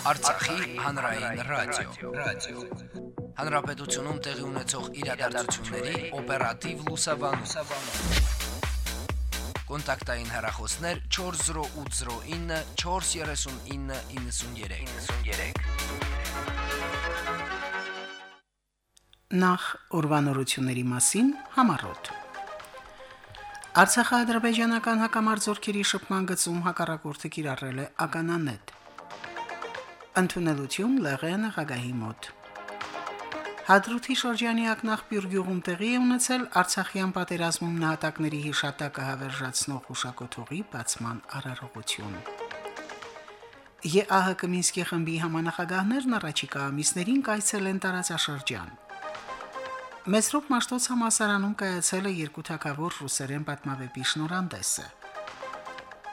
Արցախի հանրային ռադիո, ռադիո։ Հանրապետությունում տեղի ունեցող իրադարձությունների օպերատիվ լուսաբանում։ Կոնտակտային հեռախոսներ 40809 43993։ 93։ Նախ ուրվանորությունների մասին համառոտ։ Արցախա-ադրբեջանական հակամարտությունների շփման գծում հակառակորդը կիրառել է ականանետ։ Ընդունելություն ԼՂ նախագահի մոտ։ Հադրութի շրջանի ակնախբյուր գյուղում տեղի է ունեցել Արցախյան պատերազմում նահատակների հիշատակը հավերժացնող հուշակոթողի բացման արարողություն։ ԵԱՀԿ Մինսկի խմբի համանախագահներն առաջիկա ամիսներին կայցելեն տարածաշրջան։ Մեսրոպ Մաշտոց համասարանում կայացել է երկու թակավոր ռուսերեն պատմավեպի շնորհանդեսը։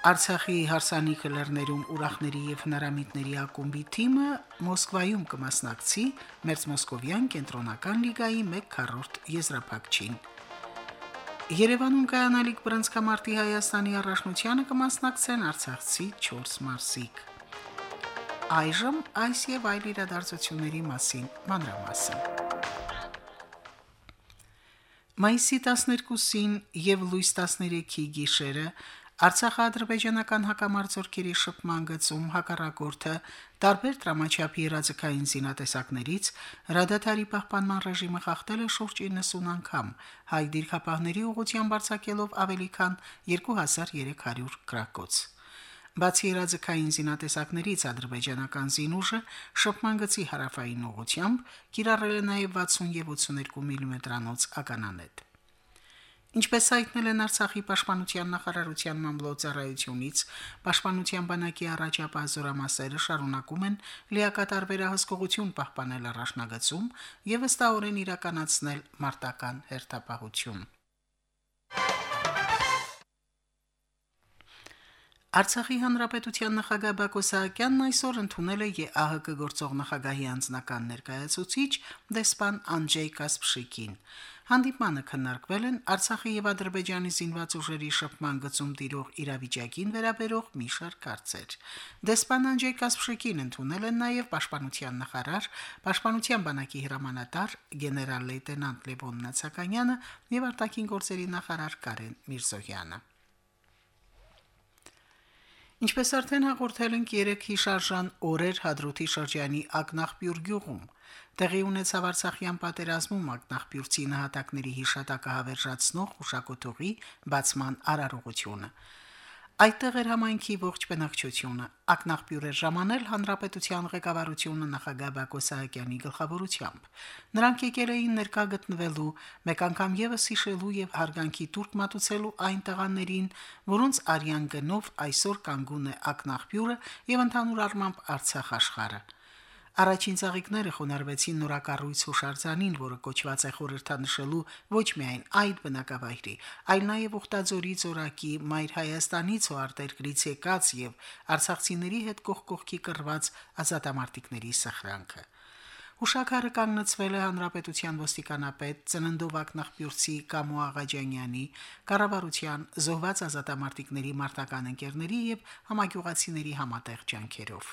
Արցախի հարսանիքը լեռներում ուրախների եւ հնարամիտների ակումբի թիմը Մոսկվայում կմասնակցի Մերձմոսկովյան կենտրոնական լիգայի 1/4 եզրափակչին։ Երևանում կայանալիք բրոնզկամարտի Հայաստանի առաջնությանը կմասնակցեն արցախցի 4 մարզիկ։ Այժմ այս եւ այլ իրադարձությունների մասին մանրամասն։ Մայիսի 12-ին եւ լույս 13-ի գիշերը Արցախա-ադրբեջանական հակամարտությունների շփման գծում հակառակորդը տարբեր դրամաչափի երազկային զինատեսակներից հրադադարի պահպանման ռեժիմը խախտել է շուրջ 90 անգամ, հայ դիրքապահների ուղղությամբ արձակելով ավելի քան 2300 գրակոց։ Բացի երազկային զինատեսակներից ադրբեջանական զինուժը շփման գծի հարավային ուղությամբ կիրառել է նաև 60 եւ 82 մմ-անոց ականանետ։ Ինչպես հայտնել են Արցախի պաշտպանության նախարարության մամլոյցարայությունից, պաշտպանության բանակի առաջապահ զորամասերը շարունակում են լիակատար վերահսկողություն պահպանել առաջնագծում եւ ըստահորեն իրականացնել մարտական հերթապահություն։ Արցախի հանրապետության նախագահ Բակո Սահակյանն այսօր ընդունել է ԵԱՀԿ գործող նախագահի անձնական ներկայացուցիչ դեսպան Անջեյ Կասպշիկին։ Հանդիպմանը քննարկվել են Արցախի եւ Ադրբեջանի զինված ուժերի շփման գծում տիրող իրավիճակին վերաբերող մի շարք հարցեր։ Դեսպան Անջեյ Կասպշիկին ընդունել են նաեւ Պաշտպանության նախարար, Պաշտպանության բանակի հրամանատար գեներալ լեյտենանտ Լևոն Նացականյանը եւ արտաքին գործերի նախարար Կարեն Միրզոյանը։ Ինչպես արդեն հաղորդել ենք 3 հիշարժան օրեր Հադրութի շրջանի Ակնախբյուր գյուղում, տեղի ունեցավ Արցախյան պատերազմում Ակնախբյուրցի նահատակների հիշատակը հավերժացնող հուշակոթողի բացման արարողությունը։ Այդտեղ էր համայնքի ողջ բնակչությունը։ Ակնախբյուր էր ժամանել հանրապետության ղեկավարությունը նախագահ Բակո Սահակյանի գլխավորությամբ։ Նրանք եկել էին ներկա գտնվելու, մեկ անգամ եւս հիշելու եւ հարգանքի տուրք մատուցելու այն տղաներին, որոնց արյան գնով այսօր կանգուն է Ակնախբյուրը եւ ընդհանուր առմամբ Արցախ աշխարհը։ Առաջին ցաղիկները խոնարհվեցին նորակառույց հուշարձանին, որը կոչված է խորհրդանշելու ոչ միայն այդ բնակավայրի, այլ նաև Ուխտաձորի ծորակի Մայր Հայաստանից ու արտերկրից եկած եւ արցախցիների հետ կողքողքի կռված ազատամարտիկների սխրանքը։ Հուշակարը կանգնեցվել է հանրապետության ոստիկանապետ Ծննդովակ Նախբյուրցի Կամո Աղաջանյանի կառավարության զոհված ազատամարտիկների մարտական ընկերների եւ համագյուղացիների համատեղ ջանքերով։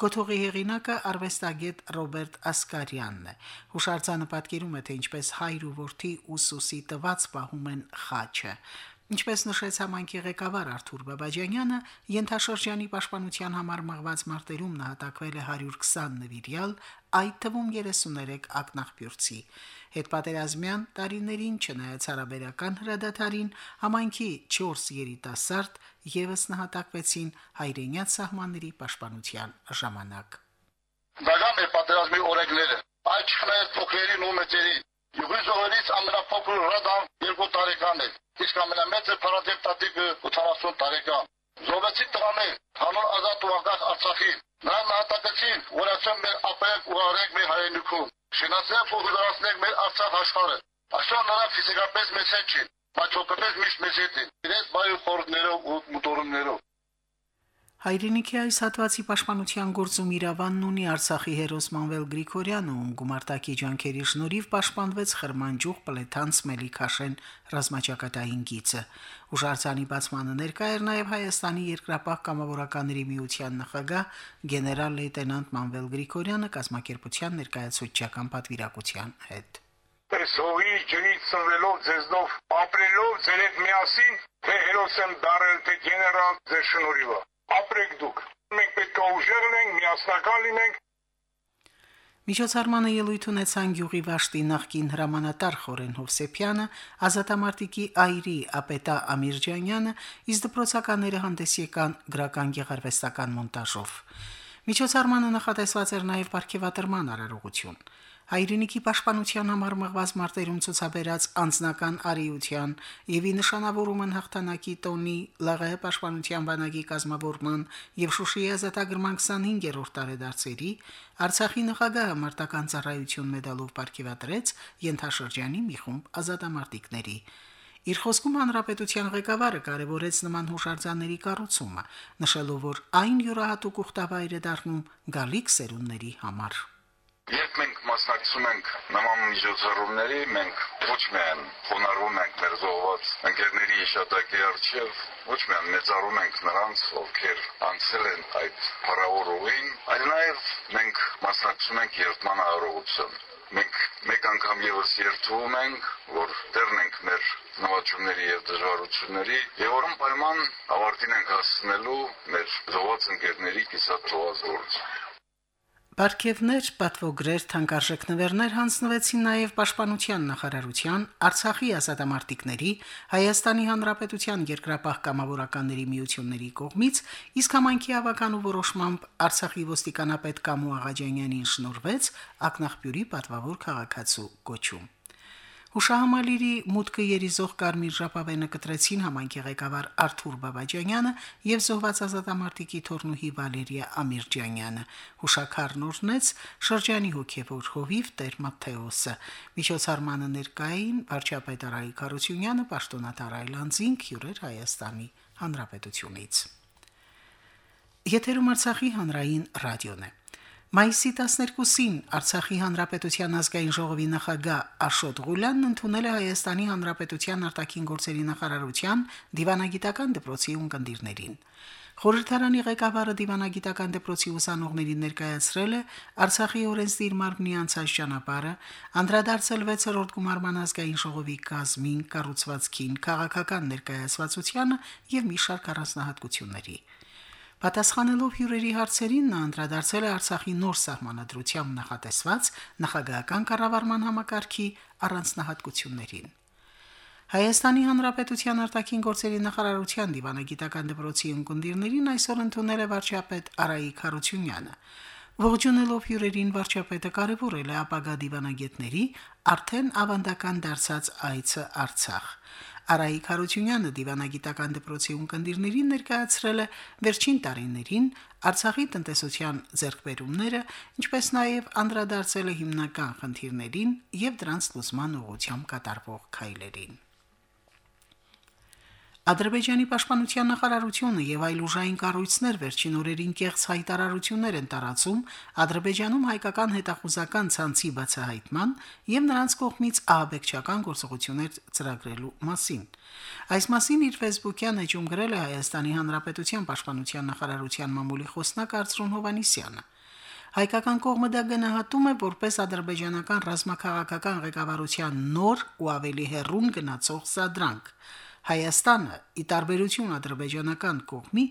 Կոթողի հեղինակը արվեստագետ Ռոբերտ Ասկարյանն է։ Հուշարձանը պատկերում է, թե ինչպես հայր ու որդի ուսուսի տված պահում են խաչը։ Ինչպես նշեց համանքի ղեկավար Արթուր Բաբաջանյանը, Ենթաշրջանի պաշտպանության համար մղված մարտերում նահատակվել է 120 նվիրյալ, այդ թվում 33 ակնախբյուրցի։ Հետպատերազմյան տարիներին չնայած հարաբերական հրադադարին համայնքի 4 երիտասարդ եւս նահատակվեցին հայրենյաց սահմանների պաշտպանության ժամանակ։ Դրամ է պատերազմի օրենքները։ Այդ չնայած փոքրերին ու մեծերին Յուղի զոհերից ամենափոքր ռադան 2 տարեկան է, իսկ ամենամեծը Փարադեպ տատիկը 80 տարեկան։ Զոհվեցի տղաներ, հանուն ազատ ու անկախ Արցախին։ Նրան նահատակեցին, որ ասեմ մեր ապրեք ու արեք մեր հայրենիքում։ Շինացնենք ու հզորացնենք մեր Արցախ աշխարհը։ Այսօր նրանք ֆիզիկապես մեծ չեն, բայց հոգեպես միշտ մեծ են։ Իրենց բայ խորհուրդներով ու մտորումներով։ Հայրենիքի այս հատվածի պաշտպանության գործում Իրավանն ունի Արցախի հերոս Մանվել Գրիգորյանը, ում գումարտակի ջանքերի շնորհիվ պաշտպանվեց Խրմանջուղ Պլետանց Մելիքաշեն ռազմաճակատային գիծը։ Ուժարցանի բացմանը ներկա էր նաև Հայաստանի երկրապահ կամավորականների միության նախագահ գեներալ լեյտենանտ Մանվել Գրիգորյանը կազմակերպության ներկայացուցչական պատվիրակության հետ։ Պես հողի ջրից ծնվելով ձեզնով ապրելով ձեր հետ միասին թե հերոս եմ դարել թե գեներալ ձեր շնորհիվը ապրեք դուք։ Մենք պետք է ուժեղ լինենք, միասնական լինենք։ Միջոցառմանը ելույթ ունեցան Գյուղի Վաշտի նախկին հրամանատար Խորեն Հովսեփյանը, ազատամարտիկի Այրի Ապետա Ամիրջանյանը, իսկ դպրոցականները հանդես եկան գրական գեղարվեստական մոնտաժով։ Միջոցառմանը նախատեսված էր նաև ապարքեվատրման արարողություն հայրենիքի պաշտպանության համար մղված մարտերում ցուցաբերած անձնական արիության եւ ի նշանավորումն հաղթանակի տոնի ԼՂՀ պաշտպանության բանակի կազմավորման եւ Շուշիի ազատագրման 25-րդ տարեդարձերի Արցախի նախագահը մարտական ծառայություն մեդալով ապարգևատրեց Ենթաշրջանի մի խումբ ազատամարտիկների Իր խոսքում հանրապետության ղեկավարը կարևորեց նման հուշարձանների կառուցումը, նշելով, որ այն յուրահատուկ ուխտավայր է դառնում գալիք սերունդների համար։ Երբ մենք մասնակցում ենք նման միջոցառումների, մենք ոչ միայն խոնարհվում ենք մեր զոհված ընկերների հիշատակի արչև, ոչ միայն մեծարում ենք նրանց, ովքեր անցել են այդ փառավոր ուղին, այլ նաև մենք մասնակցում ենք երթման արարողության մենք մեկ անգամ եւս երթում ենք, որ դեռն ենք մեր նվաճումների եւ դժվարությունների եւ որում պայման ավարտին ենք հասցնելու մեր զոհված ընկերների կիսատ թողած գործը։ Պարքևներ, պատվոգրեր, թանկարժեք նվերներ հանձնվեցին նաև Պաշտպանության նախարարության, Արցախի ազատամարտիկների, Հայաստանի Հանրապետության երկրապահ կամավորականների միությունների կողմից, իսկ համանքի ավական ու որոշմամբ Արցախի ոստիկանապետ Կամու Աղաջանյանին շնորհվեց ակնախբյուրի պատվավոր քաղաքացու կոչում։ Հուշահամալիրի մուտքը երիզող Կարմիր ժապավենը կտրեցին համայնքի ղեկավար Արթուր Բաբաջանյանը եւ զոհված ազատամարտիկի թորնուհի Վալերիա Ամիրջանյանը։ Հուշակարն օրնեց շրջանի հոգեվոր հովիվ Տեր Մատթեոսը։ Միջոցառմանը ներկային վարչապետ Արայիկ Հարությունյանը, պաշտոնատար Այլանդզինգ, հյուրեր Հայաստանի Հանրապետությունից։ Եթերում Արցախի հանրային ռադիոն է։ Մայիսի 12-ին Արցախի Հանրապետության ազգային ժողովի նախագահ Աշոտ Ղուլյանն ընդունել է Հայաստանի Հանրապետության արտաքին գործերի նախարարության դիվանագիտական դպրոցի ունկնդիրներին։ Խորհրդարանի ղեկավարը դիվանագիտական դպրոցի ուսանողներին ներկայացրել է Արցախի օրենսդիր մարմնի անցած ճանապարհը, անդրադարձել 6-րդ գումարման ազգային ժողովի կազմին, կառուցվածքին, քաղաքական ներկայացվածությանը եւ մի շարք առանձնահատկությունների։ Պատասխանելով հյուրերի հարցերին նա անդրադարձել է Արցախի նոր սահմանադրությամբ նախատեսված նախագահական կառավարման համակարգի առանձնահատկություններին։ Հայաստանի Հանրապետության արտաքին գործերի նախարարության դիվանագիտական դպրոցի ընկերներին այսօր ընդունել է վարչապետ Արայիկ Հարությունյանը։ Ողջունելով հյուրերին վարչապետը կարևորել է ապագա դիվանագետների արդեն ավանդական դարձած այցը Արցախ։ Արայիկ Հարությունյանը դիվանագիտական դպրոցի ունկնդիրներին ներկայացրել է վերջին տարիներին Արցախի տնտեսության ձեռքբերումները, ինչպես նաև անդրադարձել է հիմնական խնդիրներին եւ դրանց լուծման ուղղությամբ կատարվող քայլերին։ Ադրբեջանի պաշտպանության նախարարությունը եւ այլ ուժային կառույցներ վերջին օրերին կեղծ հայտարարություններ են տարածում Ադրբեջանում հայկական հետախուզական ցանցի բացահայտման եւ նրանց կողմից ահաբեկչական գործողություններ ծրագրելու մասին։ Այս մասին իր Facebook-յան էջում գրել է Հայաստանի Հանրապետության պաշտպանության նախարարության մամուլի խոսնակ Արծրուն Հովանիսյանը։ Հայկական կողմը դա գնահատում է որպես ադրբեջանական ռազմաքաղաքական ղեկավարության նոր ու ավելի հեռուն գնացող սադրանք։ Հայաստանը՝ ի տարբերություն ադրբեջանական կողմի,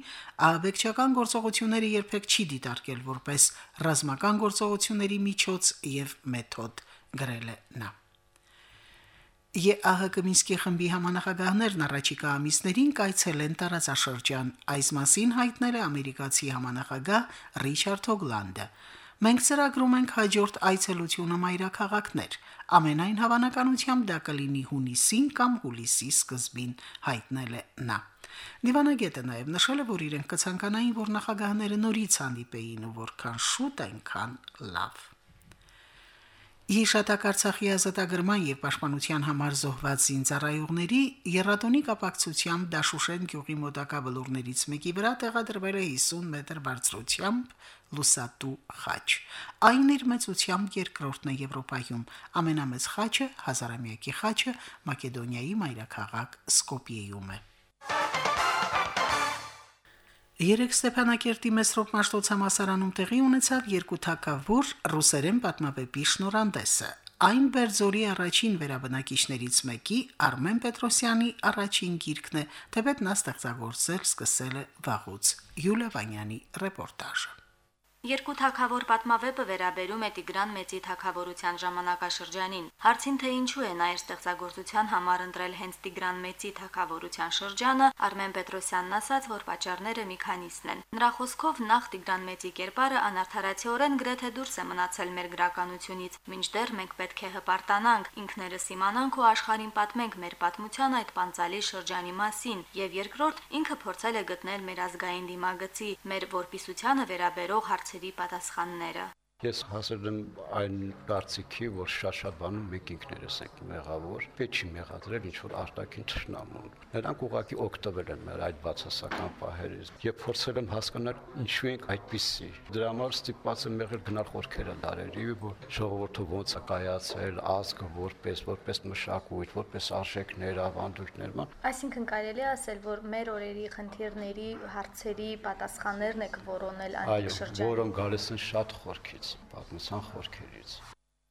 ահաբեկչական գործողությունները երբեք չի դիտարկել որպես ռազմական գործողությունների միջոց եւ մեթոդ, գրել է նա։ ԵԱՀԿ Մինսկի խմբի համանախագահներն առաջիկա ամիսներին կայցելեն տարածաշրջան։ Այս մասին հայտնել է ամերիկացի համանախագահ Ռիչարդ Հոգլանդը։ Մենք ծրագրում ենք հաջորդ այցելությունը մայրաքաղաքներ։ Ամենայն հավանականությամբ դա կլինի հունիսին կամ հուլիսի սկզբին, հայտնել է նա։ Լիվանագետը նաև նշել է, որ իրենք կցանկանային, որ նախագահները նորից հանդիպեին ու որքան շուտ այնքան լավ։ Իշատակ Արցախի ազատագրման եւ պաշտպանության համար զոհված զինծառայողների երրատոնի կապակցությամբ Դաշուշեն գյուղի մոտակա բլուրներից մեկի վրա տեղադրվել է 50 մետր բարձրությամբ լուսատու խաչ։ Այն իր մեծությամբ երկրորդն է Եվրոպայում։ Ամենամեծ խաչը հազարամյակի խաչը Մակեդոնիայի մայրաքաղաք Սկոպիեում է։ Երեք Ստեփանակերտի Մեսրոպ Մաշտոցամասարանում տեղի ունեցավ երկու թակավոր ռուսերեն պատմապեպի շնորհանդեսը։ Այն Բերձորի առաջին վերաբնակիչներից մեկի Արմեն Պետրոսյանի առաջին գիրքն է, թեպետ նա ստեղծագործել սկսել է վաղուց։ Յուլիա Վանյանի ռեպորտաժը։ Երկու թակավոր պատմավեպը վերաբերում է Տիգրան Մեծի թակավորության ժամանակաշրջանին։ Հարցին թե ինչու է նա իր ստեղծագործության համար ընտրել հենց Տիգրան Մեծի թակավորության շրջանը, Արմեն Պետրոսյանն ասաց, որ պատճառները մի քանիսն են։ Նրա խոսքով նախ Տիգրան Մեծի կերպարը անարթարացիորեն գրեթե դուրս է մնացել մեր գրականությունից, մինչդեռ մենք պետք է հպարտանանք, ինքներս իմանանք ու աշխարհին պատմենք մեր պատմության այդ պանցալի շրջանի մասին, եւ երկրորդ ինքը փորձել է գտնել մեր ազգային դիմագծի, մեր որպիսությանը վերաբերող հարց հարցերի պատասխանները։ Ես հասել եմ այն դարձիքի, որ շատ-շատ բանում մենք ինքներս ենք մեղավոր, պետք չի մեղադրել ինչ որ արտաքին ճշնամուն։ Նրանք ուղղակի օգտվել են մեր այդ բացասական պահերից։ Եվ փորձել եմ հասկանալ ինչու ենք այդպիսի։ Դրա համար ստիպված եմ եղել գնալ խորքերը դարերի, որ ժողովուրդը ոնց է կայացել, ազգը որպես որպես մշակույթ, որպես արժեքներ, ավանդույթներ, Այսինքն կարելի է ասել, որ մեր օրերի խնդիրների, հարցերի պատասխաններն եք որոնել այն շրջանում։ Այո, որոնք գալիս են շատ խորքից պատմության խորքերից։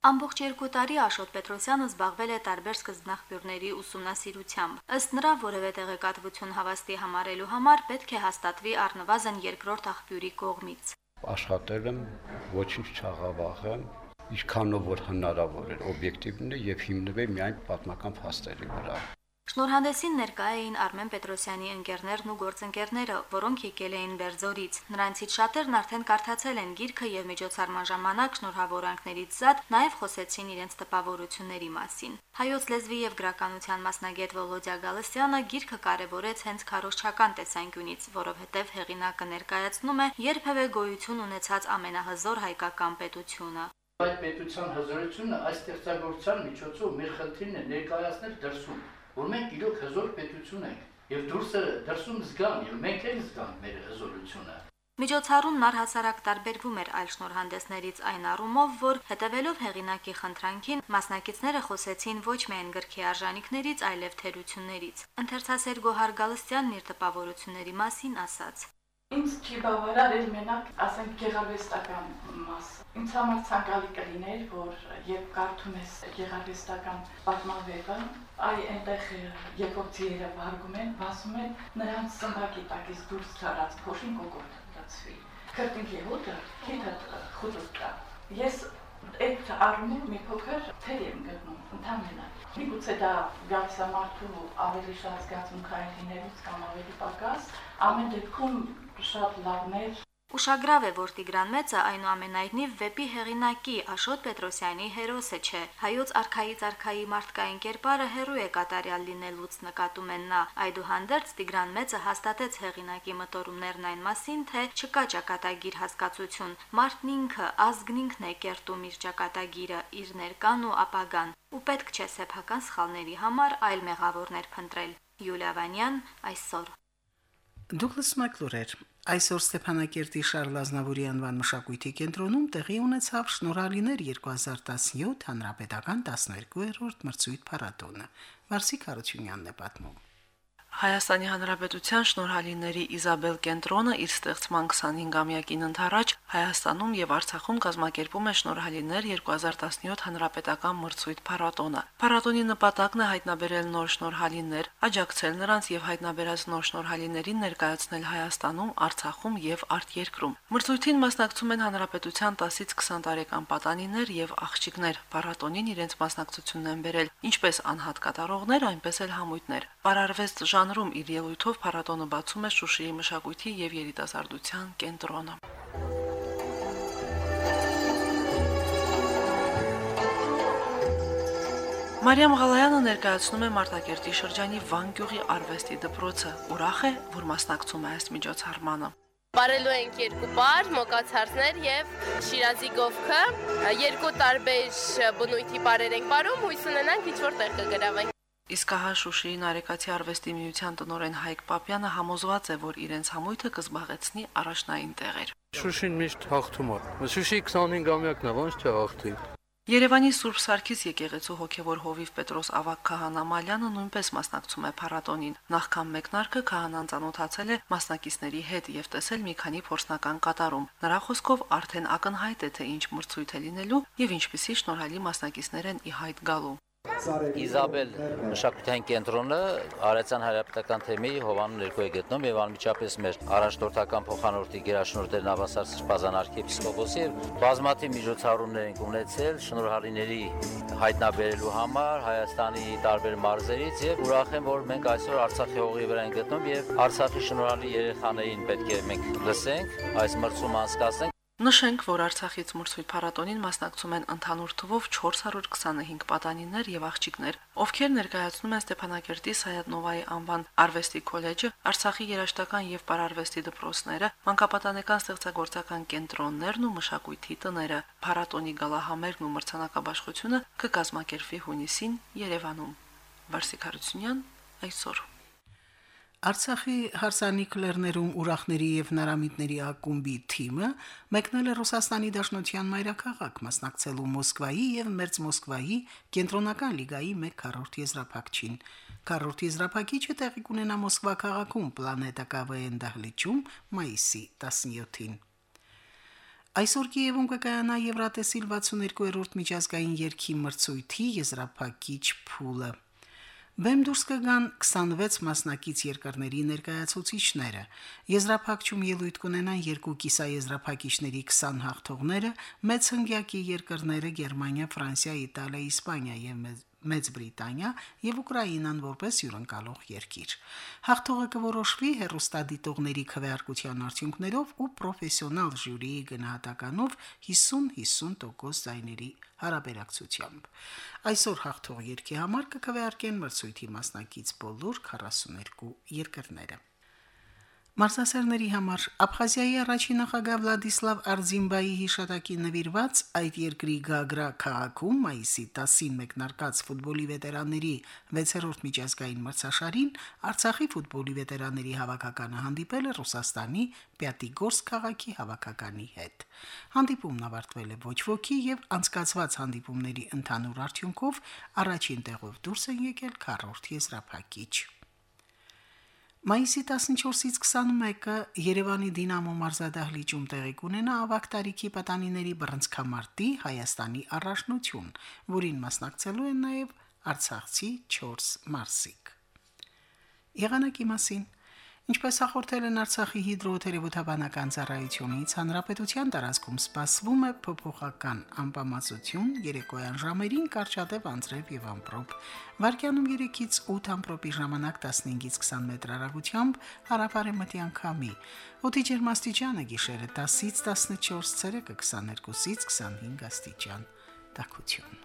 Ամբողջ երկու տարի Աշոտ Պետրոսյանը զբաղվել է տարբեր սկզբնախբյուրների ուսումնասիրությամբ։ Ըստ նրա, որևէ տեղեկատվություն հավաստի համարելու համար պետք է հաստատվի առնվազն երկրորդ աղբյուրի կողմից։ Աշխատել եմ, ոչինչ չաղավաղեմ, ինչքանով որ հնարավոր էր օբյեկտիվն է եւ հիմնվել միայն պատմական փաստերի վրա։ Շնորհանդեսին ներկա էին Արմեն Պետրոսյանի ընկերներն ու գործընկերները, որոնք եկել էին Բերձորից։ Նրանցից շատերն արդեն կարդացել են գիրքը եւ միջոցառման ժամանակ շնորհավորանքներից զատ նաեւ խոսեցին իրենց տպավորությունների մասին։ Հայոց լեզվի եւ գրականության մասնագետ Վոլոդյա Գալստյանը գիրքը կարևորեց հենց քարոշչական տեսանկյունից, որովհետեւ հեղինակը ներկայացնում է երբևէ գոյություն ունեցած ամենահզոր հայկական պետությունը այդ պետության հզորությունը այս ստեղծագործության միջոցով մեր խնդիրն է ներկայացնել դրսում որ մենք իրոք հզոր պետություն ենք եւ դուրսը դրսում զգան եւ մենք էլ զգանք մեր հզորությունը Միջոցառումն առհասարակ տարբերվում էր այլ շնորհանդեսներից այն առումով, որ հետևելով հեղինակի խնդրանքին մասնակիցները խոսեցին ոչ միայն գրքի արժանինքներից, այլև թերություններից։ Ընթերցասեր Գոհար Գալստյանն իր տպավորությունների մասին ասաց. Ինձ չի բավարար էլ մենակ, ասենք, գեղարվեստական մասը։ Ինձ համար ցանկալի կլիներ, որ երբ կարդում ես գեղարվեստական պատմավեպը, այ այնտեղ երկոցիերը վարգում են, ասում են նրանց սնդակի տակից դուրս ցարած փոշին կոկորտ դացվի։ Քրտինքի հոտը քիթը խուտուտա։ Ես այդ առումով մի փոքր թեր եմ գտնում ընդհանրապես Միգուցե դա գալսամարտու ավելի շատ զգացմունքային լինելուց կամ ավելի պակաս, ամեն դեպքում շատ լավներ Ուշագրավ է, որ Տիգրան Մեծը այնուամենայնիվ վեպի հեղինակի Աշոտ Պետրոսյանի հերոսը չէ։ Հայոց արխայից արխայի մարդկային կերպարը հերո է կատարյալ լինելուց նկատում են նա։ Այդուհանդերձ Տիգրան Մեծը հաստատեց հեղինակի մտորումներն այն մասին, թե չկա ճակատագիր հասկացություն։ Մարդն ինքը, ազգն ինքն է կերտում իր ճակատագիրը, իր ներկան ու ապագան։ Ու պետք չէ սեփական սխալների համար այլ մեղավորներ փնտրել։ Յուլիա Վանյան այսօր Դուգլաս Մակլուրեր Այսօր Ստեփանակերտի Շարլ Ազնավուրի անվան մշակույթի կենտրոնում տեղի ունեցավ Շնորհալիներ 2017 հանրապետական 12-րդ մրցույթ փառատոնը։ Վարսիկ Հարությունյանն է պատմում։ Հայաստանի Հանրապետության շնորհալիների Իզաբել կենտրոնը իր ստեղծման 25-ամյակին ընթരാճ Հայաստանում եւ Արցախում կազմակերպում է շնորհալիներ 2017 հանրապետական մրցույթ փառատոնը։ Փառատոնի նպատակն է հայտնաբերել նոր շնորհալիներ, աջակցել նրանց եւ հայտնաբերած նոր շնորհալիներին ներկայացնել Հայաստանում, Արցախում եւ արտերկրում։ Մրցույթին մասնակցում են հանրապետության 10-ից 20 տարեկան պատանիներ եւ աղջիկներ։ Փառատոնին իրենց մասնակցությունն են բերել ինչպես անհատ կատարողներ, այնպես էլ համույթներ։ Պարարվեստ ժան Ծանրում իր ելույթով փառատոնը բացում է Շուշիի մշակույթի եւ երիտասարդության կենտրոնը։ Մարիամ Ղալայանը ներկայացնում է Մարտակերտի շրջանի Վանգյուղի արվեստի դպրոցը։ Ուրախ է, որ մասնակցում է այս միջոցառմանը։ Բարելու ենք երկու բար, մոկացարներ եւ Շիրազի գովքը։ Երկու տարբեր բնույթի բարեր ենք բարում, հույս ունենանք ինչ որ տեղ կգրավենք։ Իսկ հա Շուշիի Նարեկացի արվեստի միության տնօրեն Հայկ Պապյանը համոզված է, որ իրենց համույթը կզբաղեցնի առաջնային տեղեր։ Շուշին միշտ հաղթում է։ Շուշի 25-ամյակն է, ոնց չէ հաղթի։ Երևանի Սուրբ Սարգիս եկեղեցու հոգևոր հովիվ Պետրոս Ավակ քահանա Մալյանը նույնպես մասնակցում է փառատոնին։ Նախքան մեկնարկը քահանան ծանոթացել է մասնակիցների հետ եւ տեսել մի քանի փորձնական կատարում։ Նրա խոսքով արդեն ակնհայտ է թե ինչ մրցույթ է լինելու եւ ինչպիսի շնորհալի մասնակիցներ են ի հայտ գալու։ Իզաբել մշակութային կենտրոնը Արեցյան հայրապետական թեմի Հովանու ներքո է գտնում եւ անմիջապես մեր առաջնորդական փոխանորդի գերաշնորհներ Նավասար Սպազան arczepiskopos-ի բազմաթիվ միջոցառումներ են ունեցել շնորհալիների հայտնաբերելու համար Հայաստանի տարբեր մարզերից եւ ուրախ եմ որ մենք այսօր Արցախի հողի վրա ենք գտնում եւ Արցախի շնորհալի երեխաներին պետք է մենք լսենք, այս մրցում անցկացնենք Նշենք, որ Արցախից մրցույթ փառատոնին մասնակցում են ընդհանուր թվով 425 պատանիներ եւ աղջիկներ, ովքեր ներկայացնում են Ստեփանակերտի Սայատնովայի անվան արվեստի քոլեջը, Արցախի երաշտական եւ պարարվեստի դպրոցները, մանկապատանեկան ստեղծագործական կենտրոններն ու մշակույթի տները։ Փառատոնի գալահամերն ու մրցանակաբաշխությունը կկազմակերպվի հունիսին Երևանում։ Վարսիկ Հարությունյան այսօր Արցախի հարսանիք լեռներում ուրախների եւ հնարամիտների ակումբի թիմը մեկնել է Ռուսաստանի Դաշնության մայրաքաղաք մասնակցելու Մոսկվայի եւ Մերձ Մոսկվայի կենտրոնական լիգայի 1/4 եզրափակչին։ Քառորդ եզրափակիչը տեղի կունենա Մոսկվա քաղաքում Պլանետա ԿՎՆ դահլիճում մայիսի 17-ին։ Այսօր Կիևում կկայանա Եվրատեսիլ 62-րդ միջազգային երկի մրցույթի եզրափակիչ փուլը։ Բեմ դուրս կգան 26 մասնակից երկրների ներկայացուցիչները։ Եզրափակչում ելույթ կունենան երկու կիսաեզրափակիչների 20 հաղթողները, մեծ հնգյակի երկրները Գերմանիա, Ֆրանսիա, Իտալիա, Իսպանիա եւ Մեծ Բրիտանիա եւ Ուկրաինան որպես հյուրընկալող երկիր։ Հաղթողը կորոշվի հերոստադիտողների քվեարկության արդյունքներով ու պրոֆեսիոնալ ժյուրիի գնահատականով 50-50% ձայների հարաբերակցությամբ։ Այսօր հաղթող երկի համար կքվեարկեն մրցույթի մասնակից բոլոր 42 երկրները։ Մարզասերների համար Աբխազիայի առաջին նախագահ Վլադիսլավ Արզիմբայի հիշատակի նվիրված այդ երկրի Գագրա քաղաքում մայիսի 10-ին մեկնարկած ֆուտբոլի վետերանների 6-րդ միջազգային մրցաշարին Արցախի ֆուտբոլի վետերանների հավաքականը հանդիպել է Ռուսաստանի Պյատիգորսկ քաղաքի հավաքականի հետ։ Հանդիպումն ավարտվել է ոչ ոքի եւ անցկացված հանդիպումների ընդհանուր արդյունքով առաջին տեղով դուրս են եկել քառորդ եզրափակիչ։ Մայիսի 14-ից 21-ը Երևանի Դինամո մարզադահլիճում տեղի կունենա ավակ տարիքի պատանիների բռնցքամարտի Հայաստանի առաջնություն, որին մասնակցելու են նաև Արցախցի 4 մարզիկ։ Եղանակի մասին Ինչպես հաղորդել են Արցախի հիդրոթերապևտաբանական ծառայությունից, հանրապետության տարածքում սպասվում է փոփոխական անբավարարություն, երեկոյան ժամերին կարճատև անձրև եւ ամպրոպ։ Վարկյանում 3-ից 8 ամպրոպի ժամանակ 15-ից 20 մետր հեռագությամբ հարավարեմտյան քամի։ Օդի ջերմաստիճանը գիշերը 10-ից 14 ցելսիուսը 22-ից 25 աստիճան։ Տաքություն։